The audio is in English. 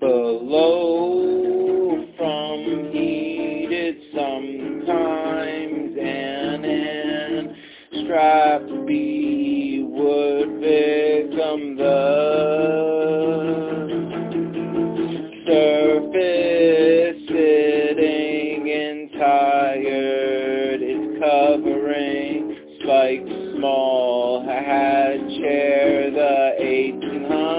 Below from heated sometimes and in strappy would victim the surface sitting and tired It's covering spikes small. Had chair the eighteen hundred